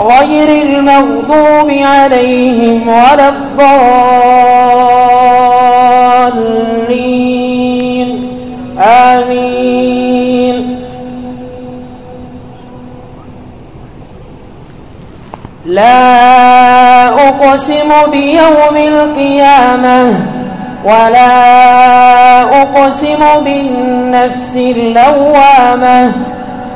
غير المغضوب عليهم ولا الضالين. آمين. لا أقسم بيوم القيامة ولا أقسم بالنفس اللوامة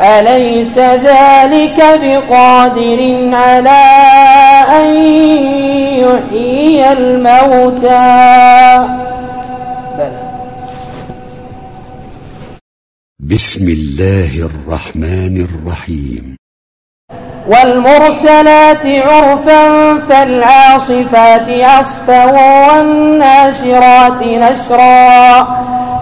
أليس ذلك بقادر على أن يحيي الموتى؟ بسم الله الرحمن الرحيم. والمرسلات عرفا فالعاصفات عصفا والناشرات نشرا.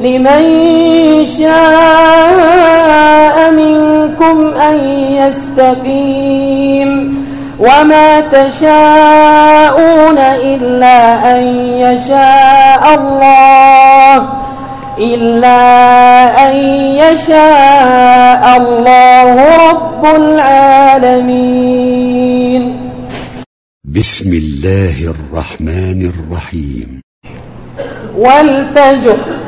لمن شاء منكم أن يستقيم وما تشاءون إلا أن يشاء الله إلا أن يشاء الله رب العالمين. بسم الله الرحمن الرحيم. والفجر.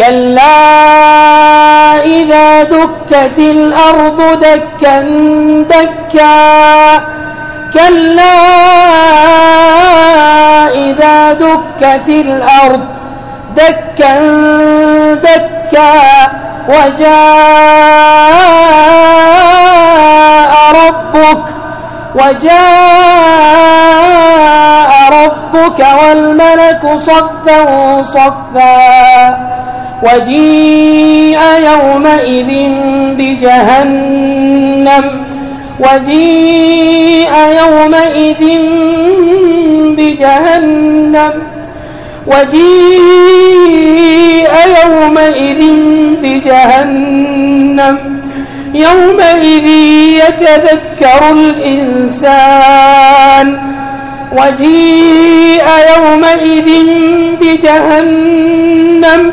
كلا إذا دكت الأرض دكا دكا كلا إذا دكت الأرض دكا دكا وجاء ربك وجاء ربك والملك صفا صفا وجيء يومئذ بجهنم. وجيء يومئذ بجهنم. وجيء يومئذ بجهنم. يومئذ يتذكر الإنسان. وجيء يومئذ بجهنم.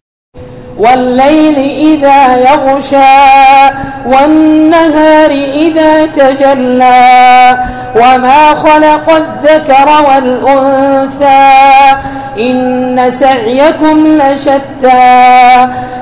والليل إذا يغشى والنهار إذا تجلى وما خلق الذكر والأنثى إن سعيكم لشتى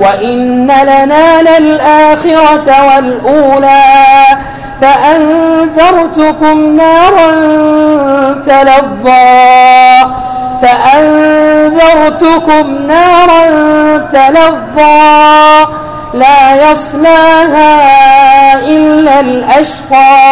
وإن لنا للآخرة والأولى فأنذرتكم نارا تلظى فأنذرتكم نارا تلظى لا يصلاها إلا الأشقى